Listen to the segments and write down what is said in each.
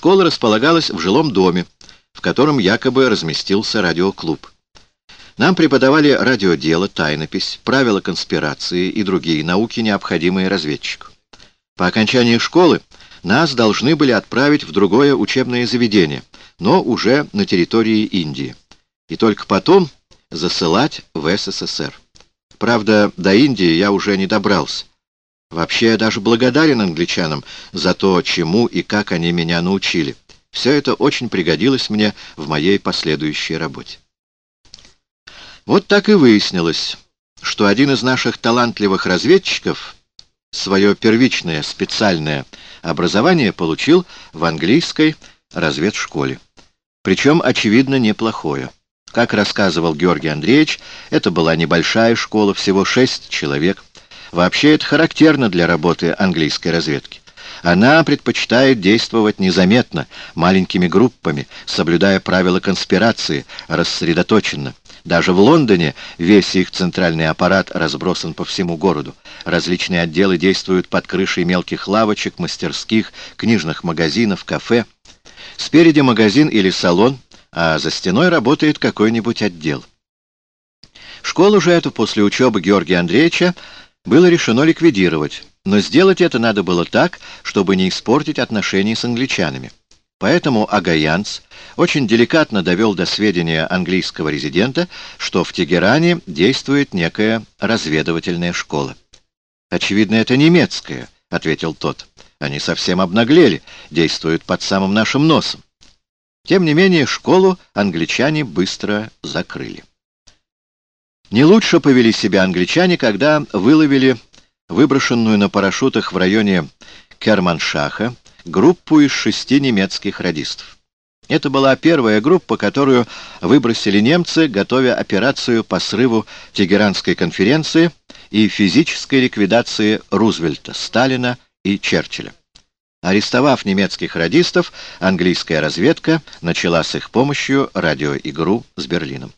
Школа располагалась в жилом доме, в котором якобы разместился радиоклуб. Нам преподавали радиодело, тайнопись, правила конспирации и другие науки, необходимые разведчику. По окончании школы нас должны были отправить в другое учебное заведение, но уже на территории Индии, и только потом засылать в СССР. Правда, до Индии я уже не добрался. Вообще, я даже благодарен англичанам за то, чему и как они меня научили. Все это очень пригодилось мне в моей последующей работе. Вот так и выяснилось, что один из наших талантливых разведчиков свое первичное специальное образование получил в английской разведшколе. Причем, очевидно, неплохое. Как рассказывал Георгий Андреевич, это была небольшая школа, всего шесть человек. Вообще это характерно для работы английской разведки. Она предпочитает действовать незаметно, маленькими группами, соблюдая правила конспирации, рассредоточенно. Даже в Лондоне весь их центральный аппарат разбросан по всему городу. Различные отделы действуют под крышей мелких лавочек, мастерских, книжных магазинов, кафе. Спереди магазин или салон, а за стеной работает какой-нибудь отдел. Школу же эту после учебы Георгия Андреевича было решено ликвидировать, но сделать это надо было так, чтобы не испортить отношения с англичанами. Поэтому Агаянц очень деликатно довел до сведения английского резидента, что в Тегеране действует некая разведывательная школа. «Очевидно, это немецкая», — ответил тот. «Они совсем обнаглели, действуют под самым нашим носом». Тем не менее, школу англичане быстро закрыли. Не лучше повели себя англичане, когда выловили выброшенную на парашютах в районе Керманшаха группу из шести немецких радистов. Это была первая группа, которую выбросили немцы, готовя операцию по срыву Тегеранской конференции и физической ликвидации Рузвельта, Сталина и Черчилля. Арестовав немецких радистов, английская разведка начала с их помощью радиоигру с Берлином.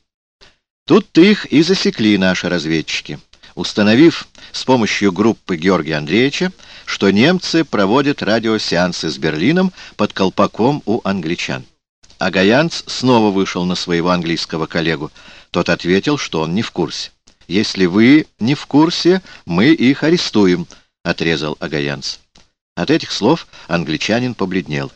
Тут-то их и засекли наши разведчики, установив с помощью группы Георгия Андреевича, что немцы проводят радиосеансы с Берлином под колпаком у англичан. А Гаянц снова вышел на своего английского коллегу. Тот ответил, что он не в курсе. «Если вы не в курсе, мы их арестуем», — отрезал Агаянц. От этих слов англичанин побледнел,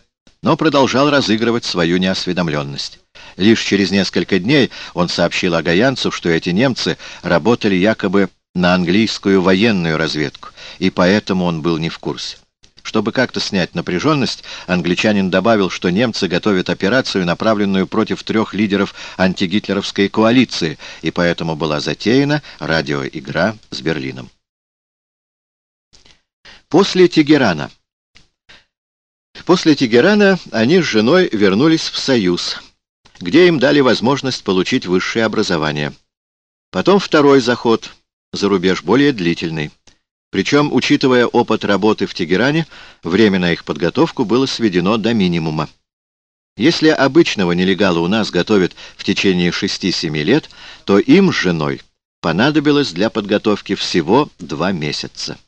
но продолжал разыгрывать свою неосведомленность. Лишь через несколько дней он сообщил Агаянцу, что эти немцы работали якобы на английскую военную разведку, и поэтому он был не в курсе. Чтобы как-то снять напряженность, англичанин добавил, что немцы готовят операцию, направленную против трех лидеров антигитлеровской коалиции, и поэтому была затеяна радиоигра с Берлином. После Тегерана. После Тегерана они с женой вернулись в Союз, где им дали возможность получить высшее образование. Потом второй заход за рубеж, более длительный. Причем, учитывая опыт работы в Тегеране, время на их подготовку было сведено до минимума. Если обычного нелегала у нас готовят в течение 6-7 лет, то им с женой понадобилось для подготовки всего два месяца.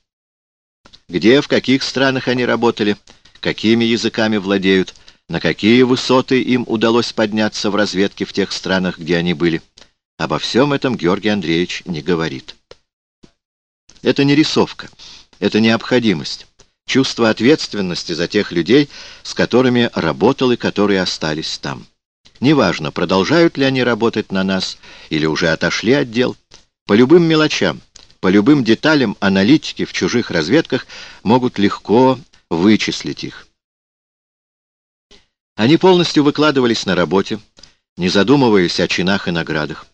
Где, в каких странах они работали, какими языками владеют, на какие высоты им удалось подняться в разведке в тех странах, где они были. Обо всем этом Георгий Андреевич не говорит. Это не рисовка, это необходимость, чувство ответственности за тех людей, с которыми работал и которые остались там. Неважно, продолжают ли они работать на нас или уже отошли от дел. По любым мелочам, по любым деталям аналитики в чужих разведках могут легко вычислить их. Они полностью выкладывались на работе, не задумываясь о чинах и наградах.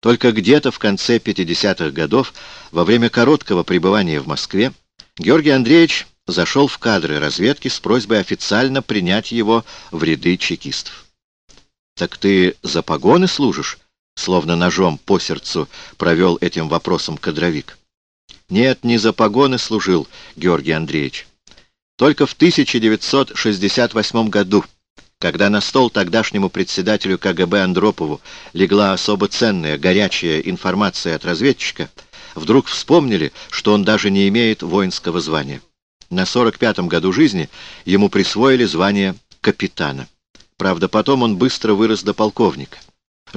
Только где-то в конце 50-х годов, во время короткого пребывания в Москве, Георгий Андреевич зашел в кадры разведки с просьбой официально принять его в ряды чекистов. «Так ты за погоны служишь?» Словно ножом по сердцу провел этим вопросом кадровик. «Нет, не за погоны служил Георгий Андреевич. Только в 1968 году когда на стол тогдашнему председателю КГБ Андропову легла особо ценная, горячая информация от разведчика, вдруг вспомнили, что он даже не имеет воинского звания. На 45-м году жизни ему присвоили звание капитана. Правда, потом он быстро вырос до полковника.